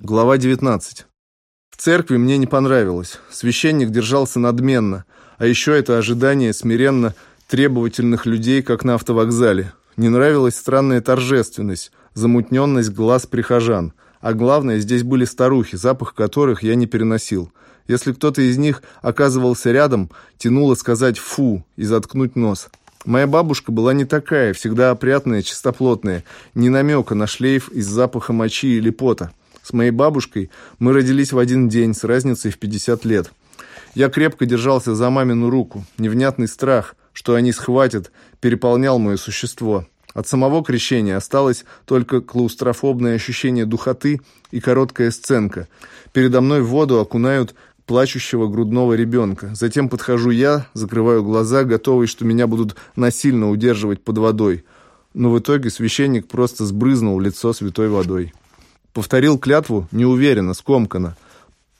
Глава 19. В церкви мне не понравилось. Священник держался надменно, а еще это ожидание смиренно требовательных людей, как на автовокзале. Не нравилась странная торжественность, замутненность глаз прихожан. А главное, здесь были старухи, запах которых я не переносил. Если кто-то из них оказывался рядом, тянуло сказать «фу» и заткнуть нос. Моя бабушка была не такая, всегда опрятная, чистоплотная, ни намека на шлейф из запаха мочи или пота. С моей бабушкой мы родились в один день с разницей в 50 лет. Я крепко держался за мамину руку. Невнятный страх, что они схватят, переполнял мое существо. От самого крещения осталось только клаустрофобное ощущение духоты и короткая сценка. Передо мной в воду окунают плачущего грудного ребенка. Затем подхожу я, закрываю глаза, готовый, что меня будут насильно удерживать под водой. Но в итоге священник просто сбрызнул лицо святой водой. Повторил клятву неуверенно, скомканно.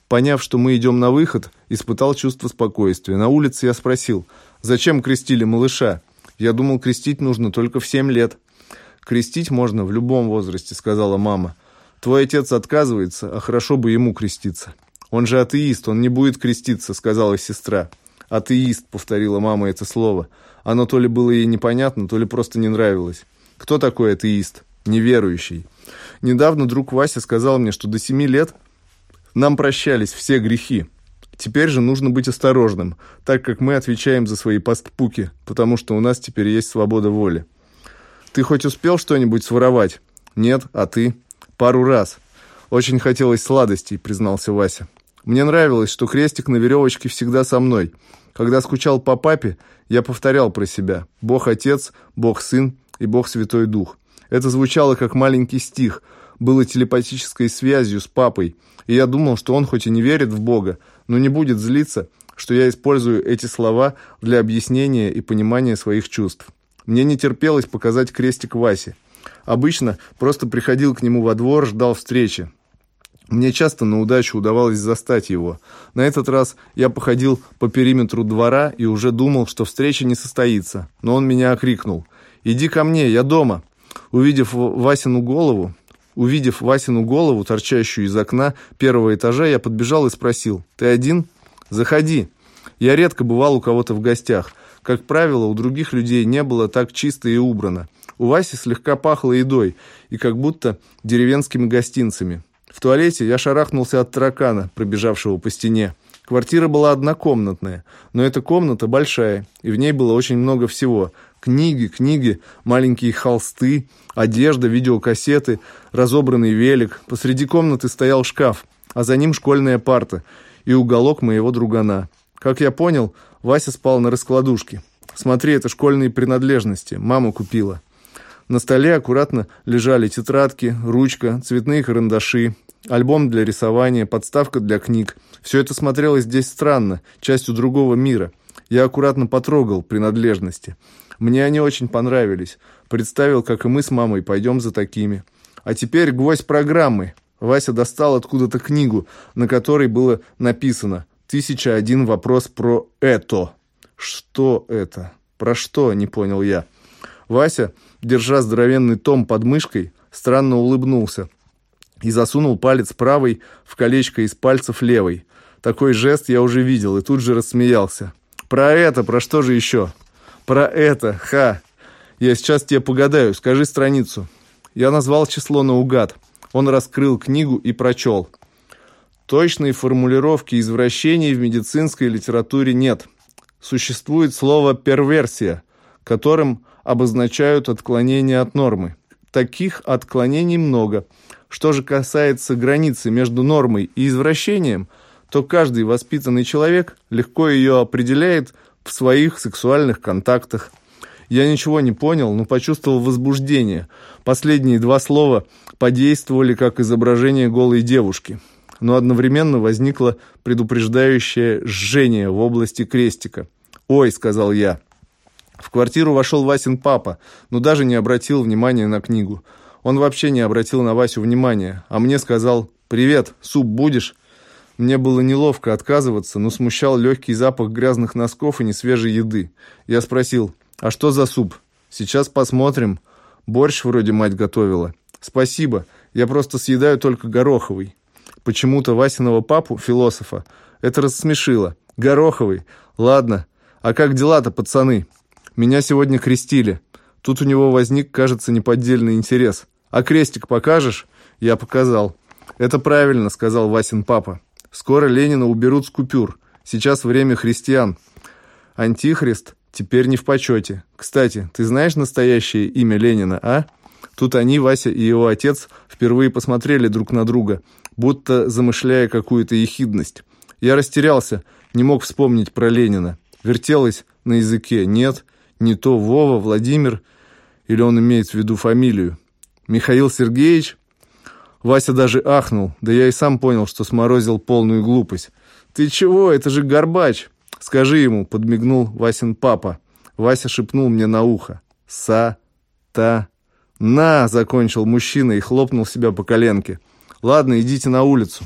Поняв, что мы идем на выход, испытал чувство спокойствия. На улице я спросил, зачем крестили малыша? Я думал, крестить нужно только в семь лет. Крестить можно в любом возрасте, сказала мама. Твой отец отказывается, а хорошо бы ему креститься. Он же атеист, он не будет креститься, сказала сестра. Атеист, повторила мама это слово. Оно то ли было ей непонятно, то ли просто не нравилось. Кто такой атеист? Неверующий. Недавно друг Вася сказал мне, что до семи лет нам прощались все грехи. Теперь же нужно быть осторожным, так как мы отвечаем за свои поступки, потому что у нас теперь есть свобода воли. Ты хоть успел что-нибудь своровать? Нет, а ты? Пару раз. Очень хотелось сладостей, признался Вася. Мне нравилось, что крестик на веревочке всегда со мной. Когда скучал по папе, я повторял про себя «Бог Отец, Бог Сын и Бог Святой Дух». Это звучало как маленький стих, было телепатической связью с папой, и я думал, что он хоть и не верит в Бога, но не будет злиться, что я использую эти слова для объяснения и понимания своих чувств. Мне не терпелось показать крестик Васе. Обычно просто приходил к нему во двор, ждал встречи. Мне часто на удачу удавалось застать его. На этот раз я походил по периметру двора и уже думал, что встреча не состоится. Но он меня окрикнул. «Иди ко мне, я дома!» Увидев Васину голову, увидев Васину голову, торчащую из окна первого этажа, я подбежал и спросил, «Ты один? Заходи». Я редко бывал у кого-то в гостях. Как правило, у других людей не было так чисто и убрано. У Васи слегка пахло едой и как будто деревенскими гостинцами. В туалете я шарахнулся от таракана, пробежавшего по стене. Квартира была однокомнатная, но эта комната большая, и в ней было очень много всего. Книги, книги, маленькие холсты, одежда, видеокассеты, разобранный велик. Посреди комнаты стоял шкаф, а за ним школьная парта и уголок моего другана. Как я понял, Вася спал на раскладушке. Смотри, это школьные принадлежности, мама купила. На столе аккуратно лежали тетрадки, ручка, цветные карандаши, альбом для рисования, подставка для книг. Все это смотрелось здесь странно, частью другого мира. Я аккуратно потрогал принадлежности. Мне они очень понравились. Представил, как и мы с мамой пойдем за такими. А теперь гвоздь программы. Вася достал откуда-то книгу, на которой было написано «Тысяча один вопрос про это». Что это? Про что, не понял я. Вася, держа здоровенный том под мышкой, странно улыбнулся и засунул палец правой в колечко из пальцев левой. Такой жест я уже видел и тут же рассмеялся. «Про это, про что же еще?» Про это, ха. Я сейчас тебе погадаю, скажи страницу. Я назвал число наугад. Он раскрыл книгу и прочел. Точной формулировки извращений в медицинской литературе нет. Существует слово «перверсия», которым обозначают отклонения от нормы. Таких отклонений много. Что же касается границы между нормой и извращением, то каждый воспитанный человек легко ее определяет – в своих сексуальных контактах. Я ничего не понял, но почувствовал возбуждение. Последние два слова подействовали как изображение голой девушки. Но одновременно возникло предупреждающее жжение в области крестика. «Ой», — сказал я. В квартиру вошел Васин папа, но даже не обратил внимания на книгу. Он вообще не обратил на Васю внимания, а мне сказал «Привет, суп будешь?» Мне было неловко отказываться, но смущал легкий запах грязных носков и несвежей еды. Я спросил, а что за суп? Сейчас посмотрим. Борщ вроде мать готовила. Спасибо, я просто съедаю только гороховый. почему-то Васиного папу, философа, это рассмешило. Гороховый. Ладно. А как дела-то, пацаны? Меня сегодня крестили. Тут у него возник, кажется, неподдельный интерес. А крестик покажешь? Я показал. Это правильно, сказал Васин папа. Скоро Ленина уберут с купюр. Сейчас время христиан. Антихрист теперь не в почете. Кстати, ты знаешь настоящее имя Ленина, а? Тут они, Вася и его отец, впервые посмотрели друг на друга, будто замышляя какую-то ехидность. Я растерялся, не мог вспомнить про Ленина. Вертелось на языке. Нет, не то Вова, Владимир, или он имеет в виду фамилию. Михаил Сергеевич? Вася даже ахнул, да я и сам понял, что сморозил полную глупость. «Ты чего? Это же Горбач!» «Скажи ему», — подмигнул Васин папа. Вася шепнул мне на ухо. «Са-та...» «На!» — закончил мужчина и хлопнул себя по коленке. «Ладно, идите на улицу».